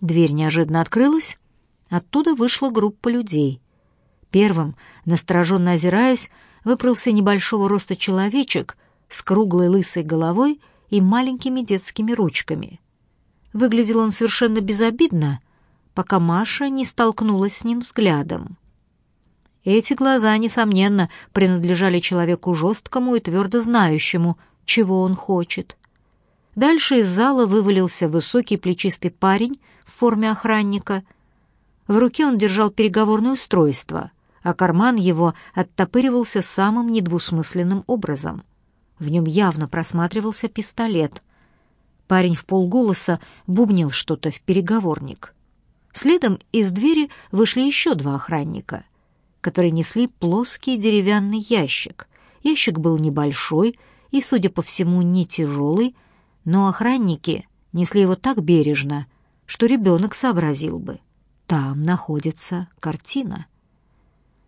Дверь неожиданно открылась, оттуда вышла группа людей. Первым, настороженно озираясь, выпрался небольшого роста человечек с круглой лысой головой и маленькими детскими ручками. Выглядел он совершенно безобидно, пока Маша не столкнулась с ним взглядом. Эти глаза, несомненно, принадлежали человеку жесткому и твердо знающему, чего он хочет. Дальше из зала вывалился высокий плечистый парень в форме охранника. В руке он держал переговорное устройство, а карман его оттопыривался самым недвусмысленным образом. В нем явно просматривался пистолет. Парень в полголоса бубнил что-то в переговорник. Следом из двери вышли еще два охранника, которые несли плоский деревянный ящик. Ящик был небольшой и, судя по всему, не тяжелый, но охранники несли его так бережно, что ребенок сообразил бы. Там находится картина.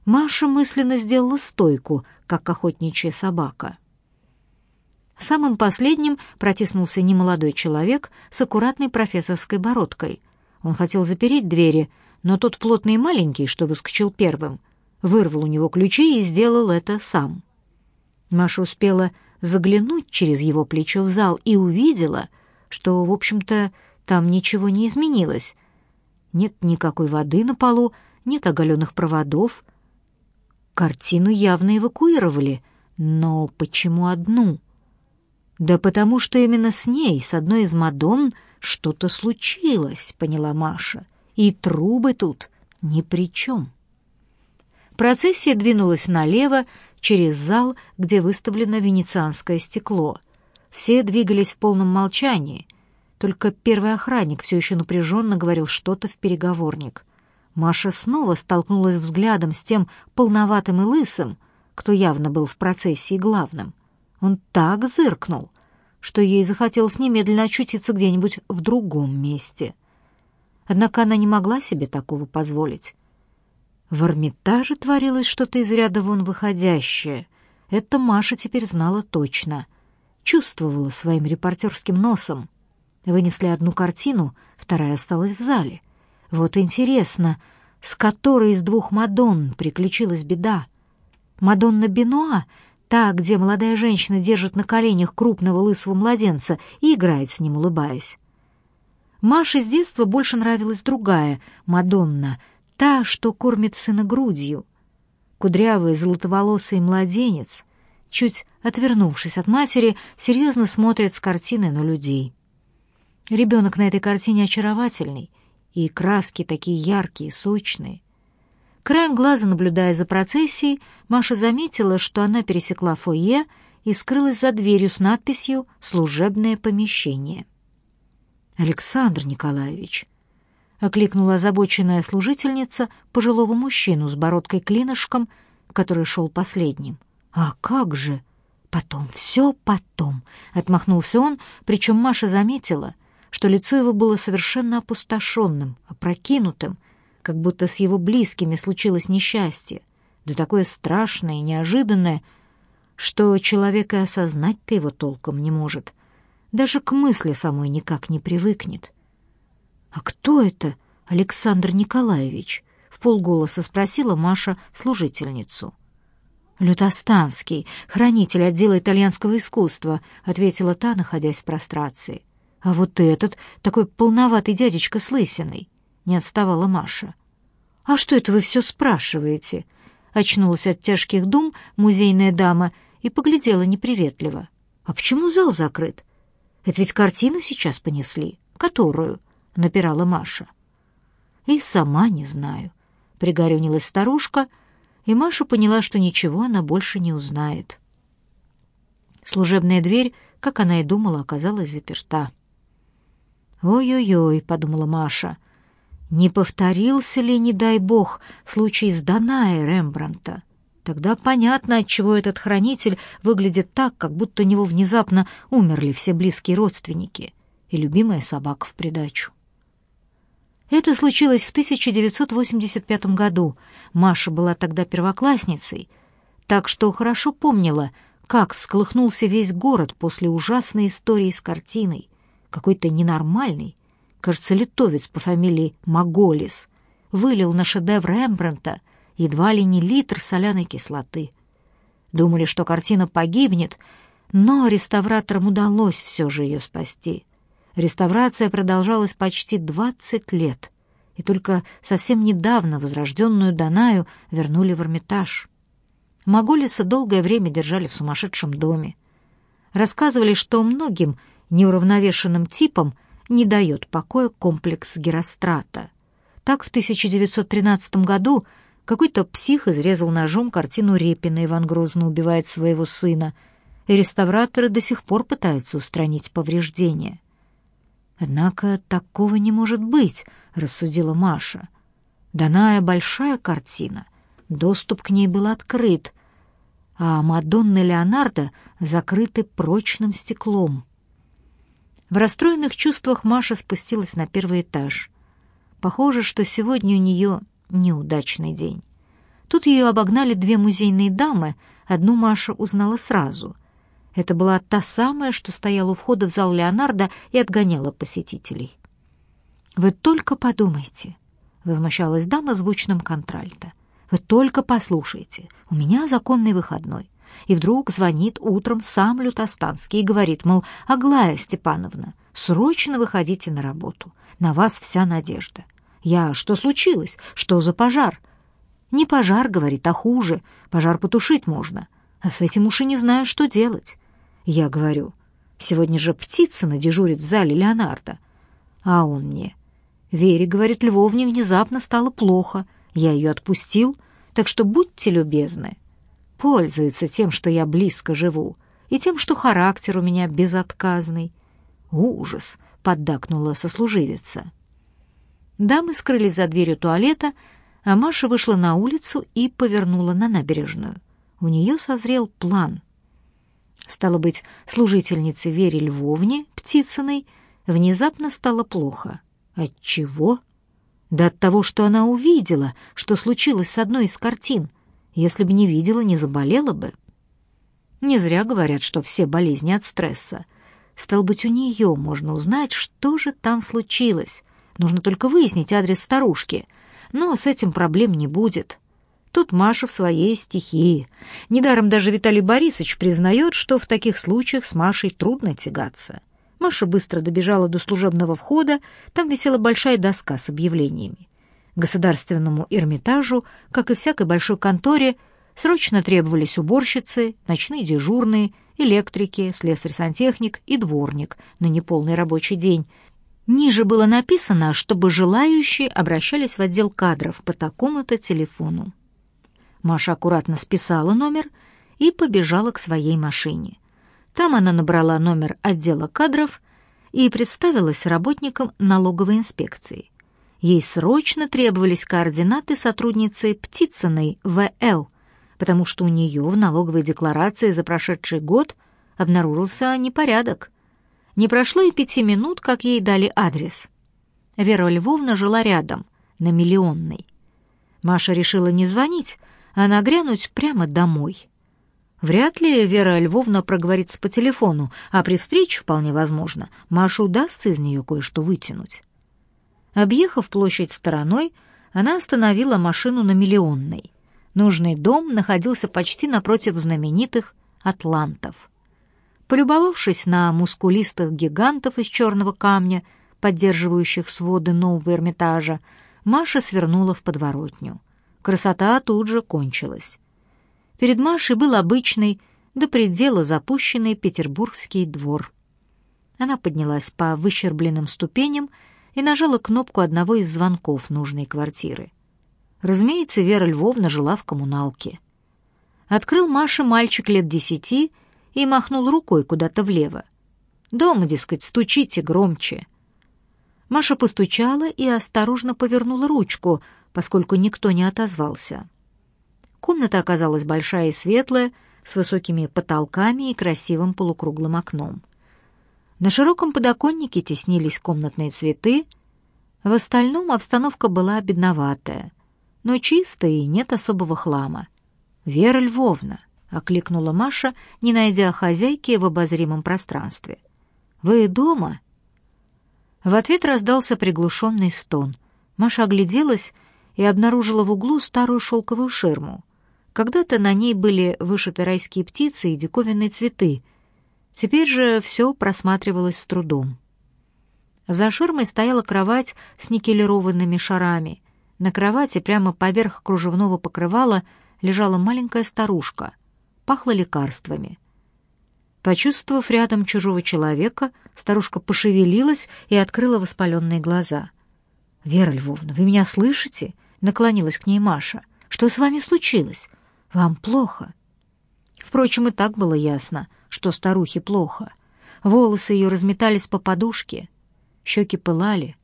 Маша мысленно сделала стойку, как охотничья собака. Самым последним протиснулся немолодой человек с аккуратной профессорской бородкой. Он хотел запереть двери, но тот плотный и маленький, что выскочил первым, вырвал у него ключи и сделал это сам. Маша успела заглянуть через его плечо в зал и увидела, что, в общем-то, там ничего не изменилось. Нет никакой воды на полу, нет оголенных проводов, Картину явно эвакуировали, но почему одну? Да потому что именно с ней, с одной из Мадонн, что-то случилось, поняла Маша. И трубы тут ни при чем. Процессия двинулась налево, через зал, где выставлено венецианское стекло. Все двигались в полном молчании. Только первый охранник все еще напряженно говорил что-то в переговорник. Маша снова столкнулась взглядом с тем полноватым и лысым, кто явно был в процессии главным. Он так зыркнул, что ей захотелось немедленно очутиться где-нибудь в другом месте. Однако она не могла себе такого позволить. В Эрмитаже творилось что-то из ряда вон выходящее. Это Маша теперь знала точно. Чувствовала своим репортерским носом. Вынесли одну картину, вторая осталась в зале — вот интересно, с которой из двух Мадонн приключилась беда? Мадонна Бенуа, та, где молодая женщина держит на коленях крупного лысого младенца и играет с ним, улыбаясь. Маше с детства больше нравилась другая, Мадонна, та, что кормит сына грудью. Кудрявый, золотоволосый младенец, чуть отвернувшись от матери, серьезно смотрит с картины на людей. Ребенок на этой картине очаровательный — и краски такие яркие, сочные. Краем глаза, наблюдая за процессией, Маша заметила, что она пересекла фойе и скрылась за дверью с надписью «Служебное помещение». «Александр Николаевич», — окликнула озабоченная служительница пожилого мужчину с бородкой-клинышком, который шел последним. «А как же?» «Потом, все потом», — отмахнулся он, причем Маша заметила, что лицо его было совершенно опустошенным, опрокинутым, как будто с его близкими случилось несчастье, да такое страшное и неожиданное, что человек и осознать-то его толком не может, даже к мысли самой никак не привыкнет. «А кто это, Александр Николаевич?» — в полголоса спросила Маша служительницу. «Лютостанский, хранитель отдела итальянского искусства», — ответила та, находясь в прострации. А вот этот, такой полноватый дядечка с лысиной, не отставала Маша. «А что это вы все спрашиваете?» Очнулась от тяжких дум музейная дама и поглядела неприветливо. «А почему зал закрыт? Это ведь картину сейчас понесли. Которую?» — напирала Маша. «И сама не знаю», — пригорюнилась старушка, и Маша поняла, что ничего она больше не узнает. Служебная дверь, как она и думала, оказалась заперта. «Ой-ой-ой», — подумала Маша, — «не повторился ли, не дай бог, случай с Данаей Рембранта? Тогда понятно, отчего этот хранитель выглядит так, как будто у него внезапно умерли все близкие родственники и любимая собака в придачу». Это случилось в 1985 году. Маша была тогда первоклассницей, так что хорошо помнила, как всколыхнулся весь город после ужасной истории с картиной какой-то ненормальный, кажется, литовец по фамилии Маголис, вылил на шедевр Рембрандта едва ли не литр соляной кислоты. Думали, что картина погибнет, но реставраторам удалось все же ее спасти. Реставрация продолжалась почти 20 лет, и только совсем недавно возрожденную Данаю вернули в Эрмитаж. Маголиса долгое время держали в сумасшедшем доме. Рассказывали, что многим неуравновешенным типам не дает покоя комплекс Герострата. Так в 1913 году какой-то псих изрезал ножом картину Репина «Иван Грозный убивает своего сына», и реставраторы до сих пор пытаются устранить повреждения. «Однако такого не может быть», — рассудила Маша. «Даная большая картина, доступ к ней был открыт, а Мадонна Леонардо закрыты прочным стеклом». В расстроенных чувствах Маша спустилась на первый этаж. Похоже, что сегодня у нее неудачный день. Тут ее обогнали две музейные дамы, одну Маша узнала сразу. Это была та самая, что стояла у входа в зал Леонардо и отгоняла посетителей. «Вы только подумайте», — возмущалась дама звучным контральто. «Вы только послушайте, у меня законный выходной». И вдруг звонит утром сам Лютостанский и говорит, мол, «Аглая Степановна, срочно выходите на работу, на вас вся надежда». Я, что случилось? Что за пожар? Не пожар, говорит, а хуже. Пожар потушить можно. А с этим уж и не знаю, что делать. Я говорю, сегодня же Птицына дежурит в зале Леонардо. А он мне, Вере, говорит, Львовне внезапно стало плохо. Я ее отпустил, так что будьте любезны. Пользуется тем, что я близко живу, и тем, что характер у меня безотказный. Ужас, поддакнула сослуживица. Дамы скрылись за дверью туалета, а Маша вышла на улицу и повернула на набережную. У нее созрел план. Стало быть, служительнице Вере Львовне, Птицыной, внезапно стало плохо. От чего? Да от того, что она увидела, что случилось с одной из картин. Если бы не видела, не заболела бы. Не зря говорят, что все болезни от стресса. Стало быть, у нее можно узнать, что же там случилось. Нужно только выяснить адрес старушки. Но с этим проблем не будет. Тут Маша в своей стихии. Недаром даже Виталий Борисович признает, что в таких случаях с Машей трудно тягаться. Маша быстро добежала до служебного входа, там висела большая доска с объявлениями. Государственному Эрмитажу, как и всякой большой конторе, срочно требовались уборщицы, ночные дежурные, электрики, слесарь-сантехник и дворник на неполный рабочий день, Ниже было написано, чтобы желающие обращались в отдел кадров по такому-то телефону. Маша аккуратно списала номер и побежала к своей машине. Там она набрала номер отдела кадров и представилась работником налоговой инспекции. Ей срочно требовались координаты сотрудницы Птицыной В.Л., потому что у нее в налоговой декларации за прошедший год обнаружился непорядок. Не прошло и пяти минут, как ей дали адрес. Вера Львовна жила рядом, на Миллионной. Маша решила не звонить, а нагрянуть прямо домой. Вряд ли Вера Львовна проговорится по телефону, а при встрече, вполне возможно, Маше удастся из нее кое-что вытянуть. Объехав площадь стороной, она остановила машину на Миллионной. Нужный дом находился почти напротив знаменитых «Атлантов». Полюбовавшись на мускулистых гигантов из черного камня, поддерживающих своды нового Эрмитажа, Маша свернула в подворотню. Красота тут же кончилась. Перед Машей был обычный, до предела запущенный петербургский двор. Она поднялась по выщербленным ступеням и нажала кнопку одного из звонков нужной квартиры. Разумеется, Вера Львовна жила в коммуналке. Открыл Маше мальчик лет десяти и махнул рукой куда-то влево. «Дома, дескать, стучите громче». Маша постучала и осторожно повернула ручку, поскольку никто не отозвался. Комната оказалась большая и светлая, с высокими потолками и красивым полукруглым окном. На широком подоконнике теснились комнатные цветы, в остальном обстановка была бедноватая, но чистая и нет особого хлама. Вера Львовна — окликнула Маша, не найдя хозяйки в обозримом пространстве. Вы дома? В ответ раздался приглушенный стон. Маша огляделась и обнаружила в углу старую шелковую ширму. Когда-то на ней были вышиты райские птицы и диковинные цветы. Теперь же все просматривалось с трудом. За ширмой стояла кровать с никелированными шарами. На кровати прямо поверх кружевного покрывала лежала маленькая старушка. Пахло лекарствами. Почувствовав рядом чужого человека, старушка пошевелилась и открыла воспаленные глаза. «Вера Львовна, вы меня слышите?» — наклонилась к ней Маша. «Что с вами случилось? Вам плохо?» Впрочем, и так было ясно, что старухе плохо. Волосы ее разметались по подушке, щеки пылали.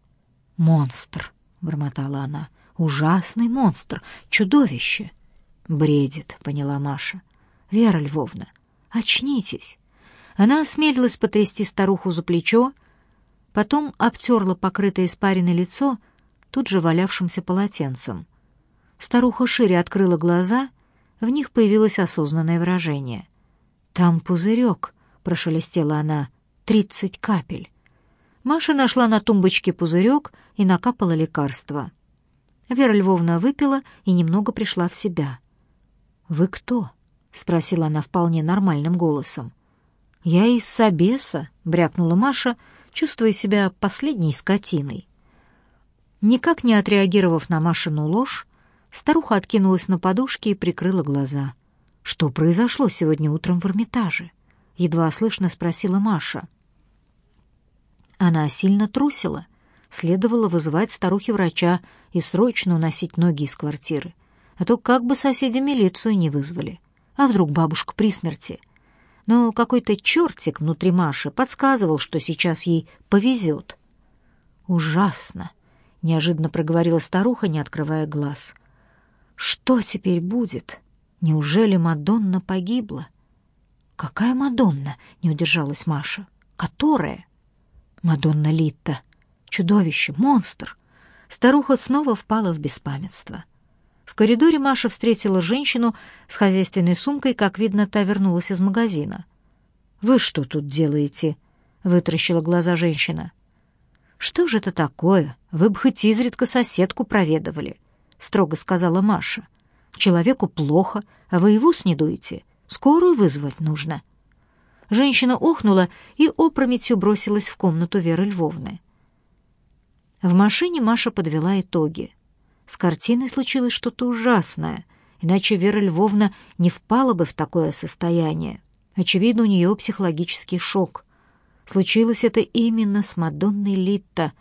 «Монстр!» — бормотала она. «Ужасный монстр! Чудовище!» «Бредит», — поняла Маша. «Вера Львовна, очнитесь!» Она осмелилась потрясти старуху за плечо, потом обтерла покрытое испаренное лицо тут же валявшимся полотенцем. Старуха шире открыла глаза, в них появилось осознанное выражение. «Там пузырек», — прошелестела она, — «тридцать капель». Маша нашла на тумбочке пузырек и накапала лекарство. Вера Львовна выпила и немного пришла в себя. «Вы кто?» — спросила она вполне нормальным голосом. «Я из Собеса», — брякнула Маша, чувствуя себя последней скотиной. Никак не отреагировав на Машину ложь, старуха откинулась на подушке и прикрыла глаза. «Что произошло сегодня утром в Эрмитаже?» — едва слышно спросила Маша. Она сильно трусила. Следовало вызывать старухи врача и срочно уносить ноги из квартиры. А то как бы соседи милицию не вызвали. А вдруг бабушка при смерти? но какой-то чертик внутри Маши подсказывал, что сейчас ей повезет. «Ужасно!» — неожиданно проговорила старуха, не открывая глаз. «Что теперь будет? Неужели Мадонна погибла?» «Какая Мадонна?» — не удержалась Маша. «Которая?» «Мадонна Литта. Чудовище, монстр!» Старуха снова впала в беспамятство. В коридоре Маша встретила женщину с хозяйственной сумкой, как видно, та вернулась из магазина. «Вы что тут делаете?» — вытаращила глаза женщина. «Что же это такое? Вы бы хоть изредка соседку проведывали», — строго сказала Маша. «Человеку плохо, а вы его снедуете. Скорую вызвать нужно». Женщина охнула и опрометью бросилась в комнату Веры Львовны. В машине Маша подвела итоги. С картиной случилось что-то ужасное, иначе Вера Львовна не впала бы в такое состояние. Очевидно, у нее психологический шок. Случилось это именно с Мадонной Литта.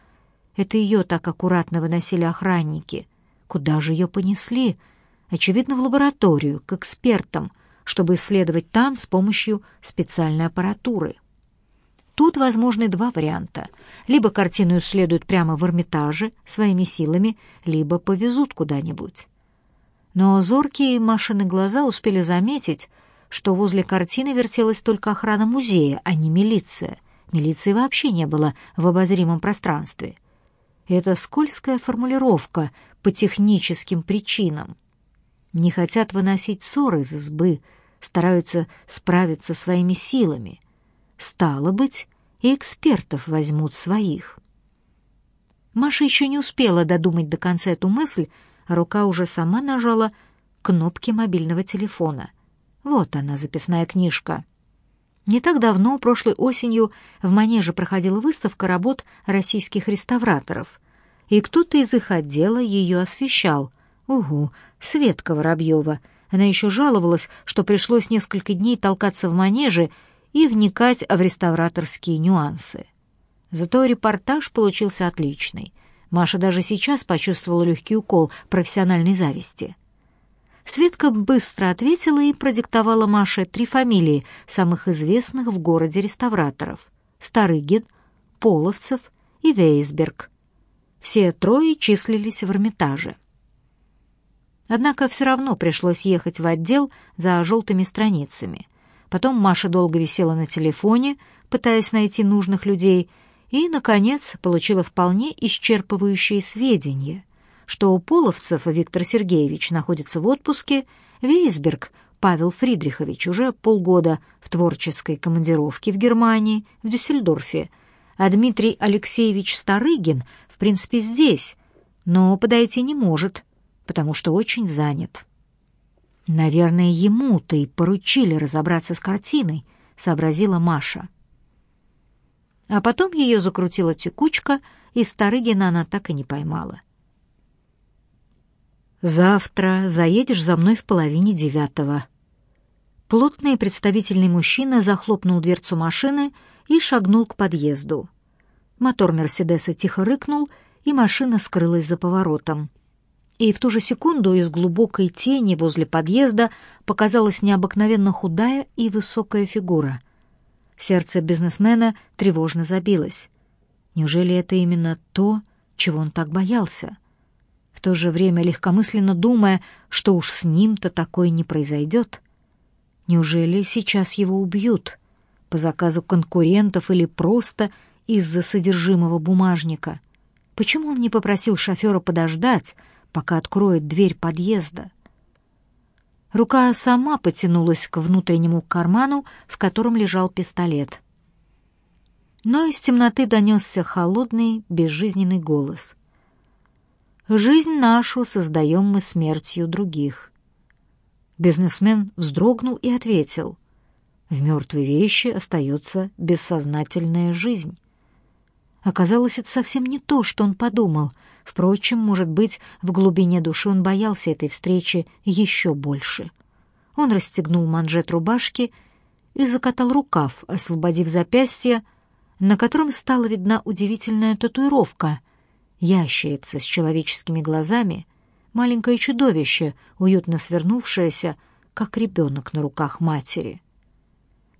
Это ее так аккуратно выносили охранники. Куда же ее понесли? Очевидно, в лабораторию, к экспертам, чтобы исследовать там с помощью специальной аппаратуры. Тут возможны два варианта. Либо картину исследуют прямо в Эрмитаже своими силами, либо повезут куда-нибудь. Но зоркие Машины глаза успели заметить, что возле картины вертелась только охрана музея, а не милиция. Милиции вообще не было в обозримом пространстве. Это скользкая формулировка по техническим причинам. Не хотят выносить ссоры из избы, стараются справиться своими силами — Стало быть, и экспертов возьмут своих. Маша еще не успела додумать до конца эту мысль, а рука уже сама нажала кнопки мобильного телефона. Вот она, записная книжка. Не так давно, прошлой осенью, в Манеже проходила выставка работ российских реставраторов, и кто-то из их отдела ее освещал. Угу, Светка Воробьева. Она еще жаловалась, что пришлось несколько дней толкаться в Манеже и вникать в реставраторские нюансы. Зато репортаж получился отличный. Маша даже сейчас почувствовала легкий укол профессиональной зависти. Светка быстро ответила и продиктовала Маше три фамилии самых известных в городе реставраторов — Старыгин, Половцев и Вейсберг. Все трое числились в Эрмитаже. Однако все равно пришлось ехать в отдел за желтыми страницами — Потом Маша долго висела на телефоне, пытаясь найти нужных людей, и, наконец, получила вполне исчерпывающие сведения, что у Половцев Виктор Сергеевич находится в отпуске, Вейсберг Павел Фридрихович уже полгода в творческой командировке в Германии, в Дюссельдорфе, а Дмитрий Алексеевич Старыгин, в принципе, здесь, но подойти не может, потому что очень занят. «Наверное, ему-то и поручили разобраться с картиной», — сообразила Маша. А потом ее закрутила текучка, и Старыгина она так и не поймала. «Завтра заедешь за мной в половине девятого». Плотный и представительный мужчина захлопнул дверцу машины и шагнул к подъезду. Мотор «Мерседеса» тихо рыкнул, и машина скрылась за поворотом. И в ту же секунду из глубокой тени возле подъезда показалась необыкновенно худая и высокая фигура. Сердце бизнесмена тревожно забилось. Неужели это именно то, чего он так боялся? В то же время легкомысленно думая, что уж с ним-то такое не произойдет. Неужели сейчас его убьют? По заказу конкурентов или просто из-за содержимого бумажника? Почему он не попросил шофера подождать, пока откроет дверь подъезда? Рука сама потянулась к внутреннему карману, в котором лежал пистолет. Но из темноты донесся холодный, безжизненный голос. «Жизнь нашу создаем мы смертью других». Бизнесмен вздрогнул и ответил. «В мертвой вещи остается бессознательная жизнь». Оказалось, это совсем не то, что он подумал. Впрочем, может быть, в глубине души он боялся этой встречи еще больше. Он расстегнул манжет рубашки и закатал рукав, освободив запястье, на котором стала видна удивительная татуировка — ящерица с человеческими глазами — маленькое чудовище, уютно свернувшееся, как ребенок на руках матери.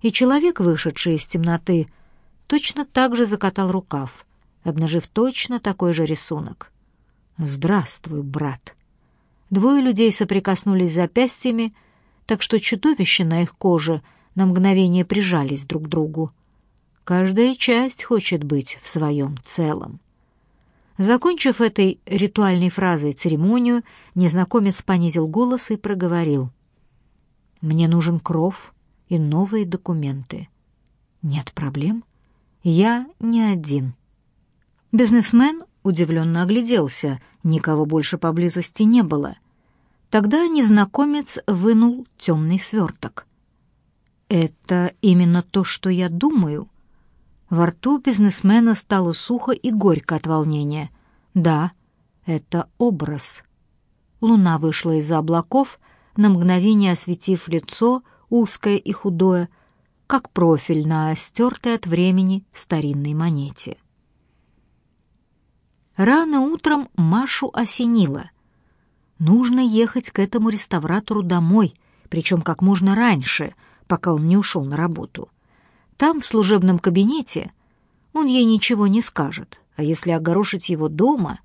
И человек, вышедший из темноты, точно так же закатал рукав, обнажив точно такой же рисунок. «Здравствуй, брат!» Двое людей соприкоснулись запястьями, так что чудовища на их коже на мгновение прижались друг к другу. Каждая часть хочет быть в своем целом. Закончив этой ритуальной фразой церемонию, незнакомец понизил голос и проговорил. «Мне нужен кров и новые документы». «Нет проблем. Я не один». Бизнесмен удивленно огляделся, никого больше поблизости не было. Тогда незнакомец вынул темный сверток. «Это именно то, что я думаю», во рту бизнесмена стало сухо и горько от волнения. Да, это образ. Луна вышла из-за облаков, на мгновение осветив лицо, узкое и худое, как профиль на стертой от времени старинной монете. Рано утром Машу осенило. Нужно ехать к этому реставратору домой, причем как можно раньше, пока он не ушел на работу. Там, в служебном кабинете, он ей ничего не скажет, а если огорошить его дома...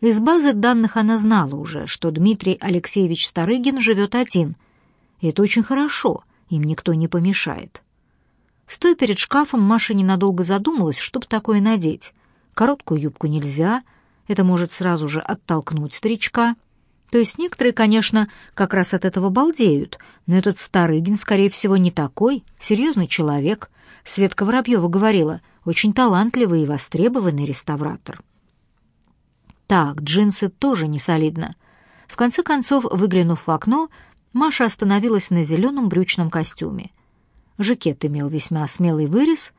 Из базы данных она знала уже, что Дмитрий Алексеевич Старыгин живет один, и это очень хорошо, им никто не помешает. Стоя перед шкафом, Маша ненадолго задумалась, что бы такое надеть. Короткую юбку нельзя, это может сразу же оттолкнуть старичка. То есть некоторые, конечно, как раз от этого балдеют, но этот Старыгин, скорее всего, не такой, серьезный человек. Светка Воробьева говорила, очень талантливый и востребованный реставратор. Так, джинсы тоже не солидно. В конце концов, выглянув в окно, Маша остановилась на зеленом брючном костюме. Жакет имел весьма смелый вырез,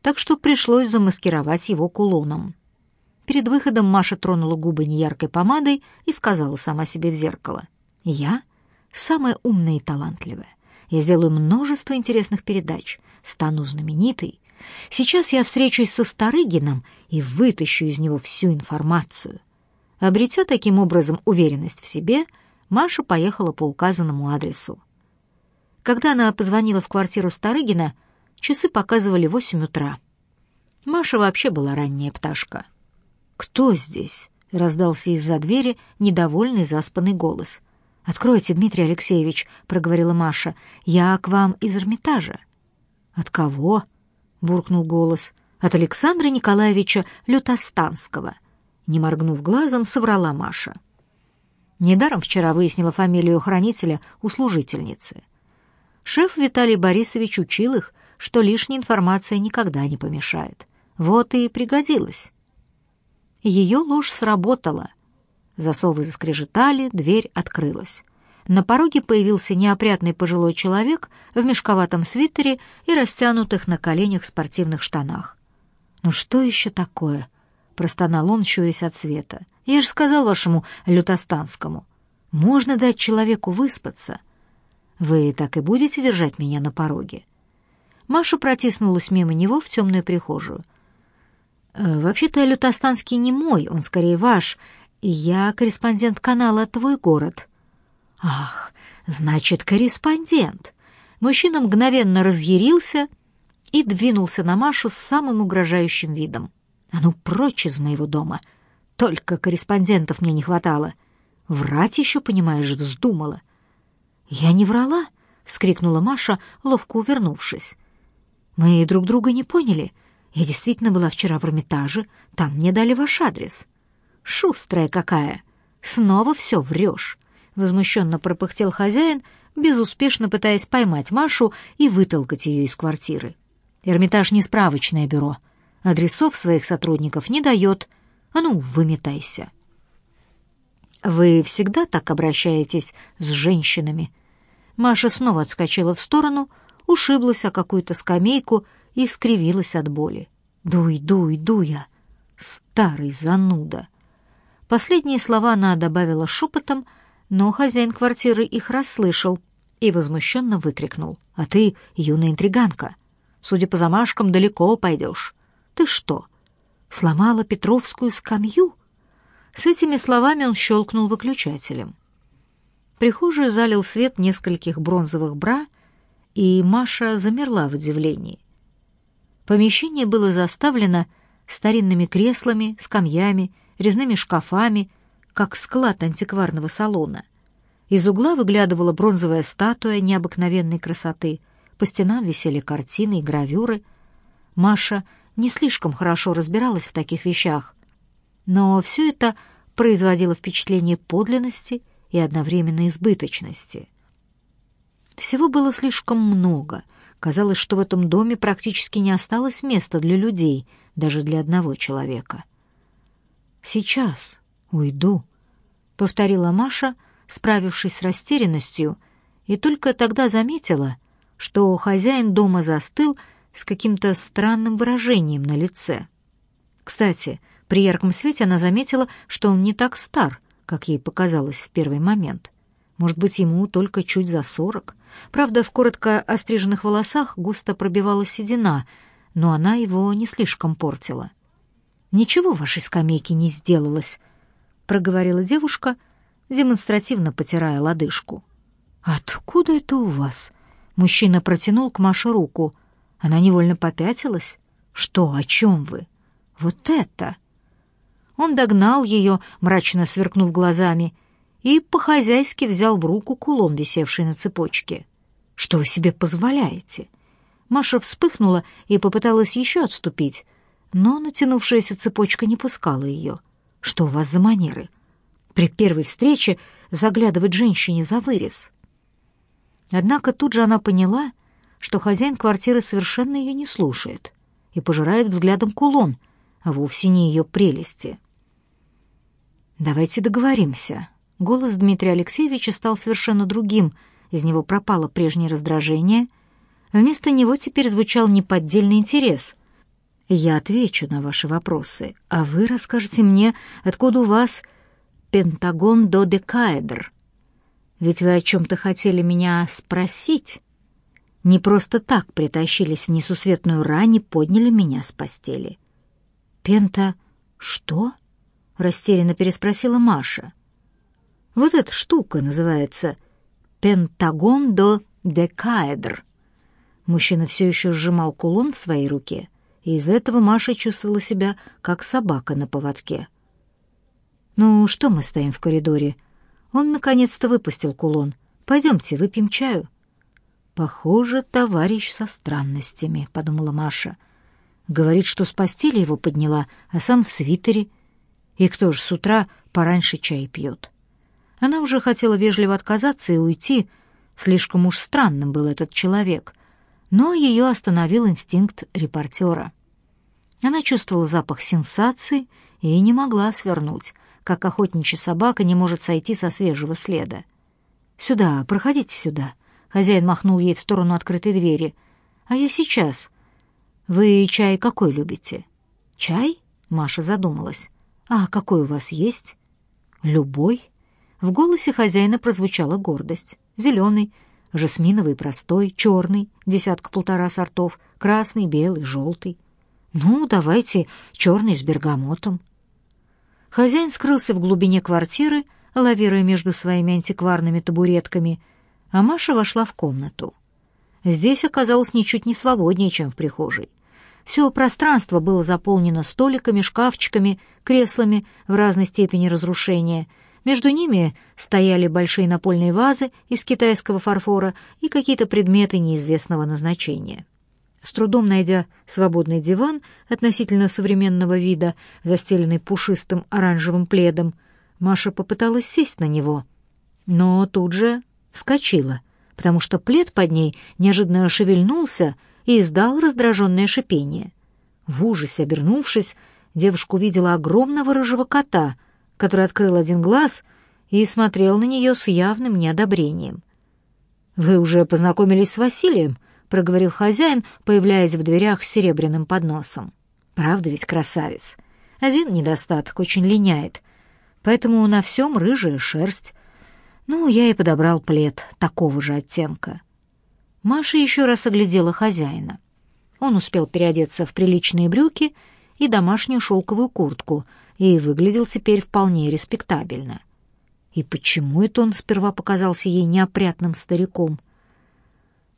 так что пришлось замаскировать его кулоном. Перед выходом Маша тронула губы неяркой помадой и сказала сама себе в зеркало. «Я самая умная и талантливая. Я сделаю множество интересных передач, стану знаменитой. Сейчас я встречусь со Старыгином и вытащу из него всю информацию». Обретя таким образом уверенность в себе, Маша поехала по указанному адресу. Когда она позвонила в квартиру Старыгина, часы показывали восемь утра. Маша вообще была ранняя пташка. «Кто здесь?» — раздался из-за двери недовольный заспанный голос. «Откройте, Дмитрий Алексеевич», — проговорила Маша. «Я к вам из Эрмитажа». «От кого?» — буркнул голос. «От Александра Николаевича Лютостанского». Не моргнув глазом, соврала Маша. Недаром вчера выяснила фамилию хранителя у служительницы. Шеф Виталий Борисович учил их, что лишняя информация никогда не помешает. Вот и пригодилась. Ее ложь сработала. Засовы заскрежетали, дверь открылась. На пороге появился неопрятный пожилой человек в мешковатом свитере и растянутых на коленях спортивных штанах. «Ну что еще такое?» — простонал он, щурясь от света. «Я же сказал вашему лютостанскому. Можно дать человеку выспаться. Вы так и будете держать меня на пороге?» Маша протиснулась мимо него в темную прихожую. «Э, «Вообще-то лютостанский не мой, он скорее ваш. Я корреспондент канала «Твой город». Ах, значит, корреспондент. Мужчина мгновенно разъярился и двинулся на Машу с самым угрожающим видом. А ну прочь из моего дома. Только корреспондентов мне не хватало. Врать еще, понимаешь, вздумала. Я не врала, вскрикнула Маша, ловко увернувшись. Мы друг друга не поняли. Я действительно была вчера в Эрмитаже, там мне дали ваш адрес. Шустрая какая. Снова все врешь. — возмущенно пропыхтел хозяин, безуспешно пытаясь поймать Машу и вытолкать ее из квартиры. «Эрмитаж не справочное бюро. Адресов своих сотрудников не дает. А ну, выметайся». «Вы всегда так обращаетесь с женщинами?» Маша снова отскочила в сторону, ушиблась о какую-то скамейку и скривилась от боли. «Дуй, дуй, дуя! Старый зануда!» Последние слова она добавила шепотом, но хозяин квартиры их расслышал и возмущенно выкрикнул. «А ты, юная интриганка, судя по замашкам, далеко пойдешь. Ты что, сломала Петровскую скамью?» С этими словами он щелкнул выключателем. Прихожую залил свет нескольких бронзовых бра, и Маша замерла в удивлении. Помещение было заставлено старинными креслами, скамьями, резными шкафами, как склад антикварного салона. Из угла выглядывала бронзовая статуя необыкновенной красоты, по стенам висели картины и гравюры. Маша не слишком хорошо разбиралась в таких вещах, но все это производило впечатление подлинности и одновременно избыточности. Всего было слишком много. Казалось, что в этом доме практически не осталось места для людей, даже для одного человека. «Сейчас уйду», — повторила Маша, справившись с растерянностью, и только тогда заметила, что хозяин дома застыл с каким-то странным выражением на лице. Кстати, при ярком свете она заметила, что он не так стар, как ей показалось в первый момент. Может быть, ему только чуть за сорок. Правда, в коротко остриженных волосах густо пробивалась седина, но она его не слишком портила. «Ничего вашей скамейке не сделалось», — проговорила девушка, демонстративно потирая лодыжку. «Откуда это у вас?» Мужчина протянул к Маше руку. Она невольно попятилась. «Что, о чем вы?» «Вот это!» Он догнал ее, мрачно сверкнув глазами, и по-хозяйски взял в руку кулон, висевший на цепочке. «Что вы себе позволяете?» Маша вспыхнула и попыталась еще отступить, но натянувшаяся цепочка не пускала ее. «Что у вас за манеры?» При первой встрече заглядывать женщине за вырез. Однако тут же она поняла, что хозяин квартиры совершенно ее не слушает и пожирает взглядом кулон, а вовсе не ее прелести. «Давайте договоримся», Голос Дмитрия Алексеевича стал совершенно другим, из него пропало прежнее раздражение. Вместо него теперь звучал неподдельный интерес. «Я отвечу на ваши вопросы, а вы расскажете мне, откуда у вас Пентагон до Декаэдр. Ведь вы о чем-то хотели меня спросить. Не просто так притащились в несусветную рань и подняли меня с постели». «Пента... что?» — растерянно переспросила Маша. Вот эта штука называется «Пентагон до декаэдр». Мужчина все еще сжимал кулон в своей руке, и из этого Маша чувствовала себя как собака на поводке. «Ну, что мы стоим в коридоре?» Он наконец-то выпустил кулон. «Пойдемте, выпьем чаю». «Похоже, товарищ со странностями», — подумала Маша. «Говорит, что с постели его подняла, а сам в свитере. И кто же с утра пораньше чай пьет?» Она уже хотела вежливо отказаться и уйти, слишком уж странным был этот человек, но ее остановил инстинкт репортера. Она чувствовала запах сенсации и не могла свернуть, как охотничья собака не может сойти со свежего следа. «Сюда, проходите сюда», — хозяин махнул ей в сторону открытой двери. «А я сейчас. Вы чай какой любите?» «Чай?» — Маша задумалась. «А какой у вас есть?» «Любой». В голосе хозяина прозвучала гордость. «Зеленый, жасминовый простой, черный, десятка-полтора сортов, красный, белый, желтый. Ну, давайте черный с бергамотом». Хозяин скрылся в глубине квартиры, лавируя между своими антикварными табуретками, а Маша вошла в комнату. Здесь оказалось ничуть не свободнее, чем в прихожей. Все пространство было заполнено столиками, шкафчиками, креслами в разной степени разрушения. Между ними стояли большие напольные вазы из китайского фарфора и какие-то предметы неизвестного назначения. С трудом найдя свободный диван относительно современного вида, застеленный пушистым оранжевым пледом, Маша попыталась сесть на него, но тут же вскочила, потому что плед под ней неожиданно шевельнулся и издал раздраженное шипение. В ужасе обернувшись, девушка увидела огромного рыжего кота, который открыл один глаз и смотрел на нее с явным неодобрением. «Вы уже познакомились с Василием?» — проговорил хозяин, появляясь в дверях с серебряным подносом. «Правда ведь красавец? Один недостаток очень линяет, поэтому на всем рыжая шерсть. Ну, я и подобрал плед такого же оттенка». Маша еще раз оглядела хозяина. Он успел переодеться в приличные брюки и домашнюю шелковую куртку и выглядел теперь вполне респектабельно. И почему это он сперва показался ей неопрятным стариком?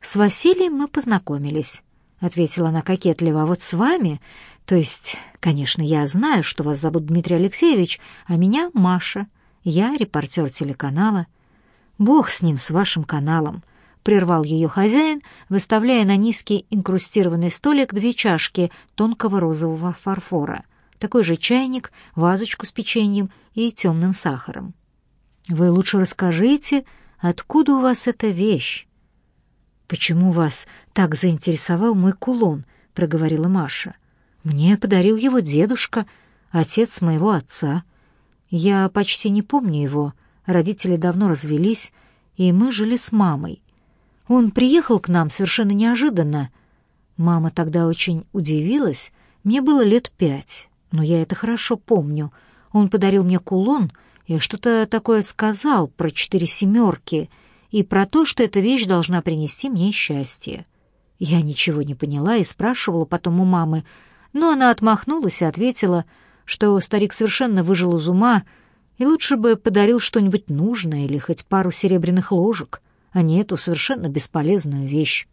«С Василием мы познакомились», — ответила она кокетливо. «А вот с вами... То есть, конечно, я знаю, что вас зовут Дмитрий Алексеевич, а меня Маша. Я репортер телеканала. Бог с ним, с вашим каналом прервал ее хозяин, выставляя на низкий инкрустированный столик две чашки тонкого розового фарфора, такой же чайник, вазочку с печеньем и темным сахаром. «Вы лучше расскажите, откуда у вас эта вещь?» «Почему вас так заинтересовал мой кулон?» — проговорила Маша. «Мне подарил его дедушка, отец моего отца. Я почти не помню его, родители давно развелись, и мы жили с мамой. Он приехал к нам совершенно неожиданно. Мама тогда очень удивилась. Мне было лет пять, но я это хорошо помню. Он подарил мне кулон и что-то такое сказал про четыре семерки и про то, что эта вещь должна принести мне счастье. Я ничего не поняла и спрашивала потом у мамы, но она отмахнулась и ответила, что старик совершенно выжил из ума и лучше бы подарил что-нибудь нужное или хоть пару серебряных ложек а не эту совершенно бесполезную вещь.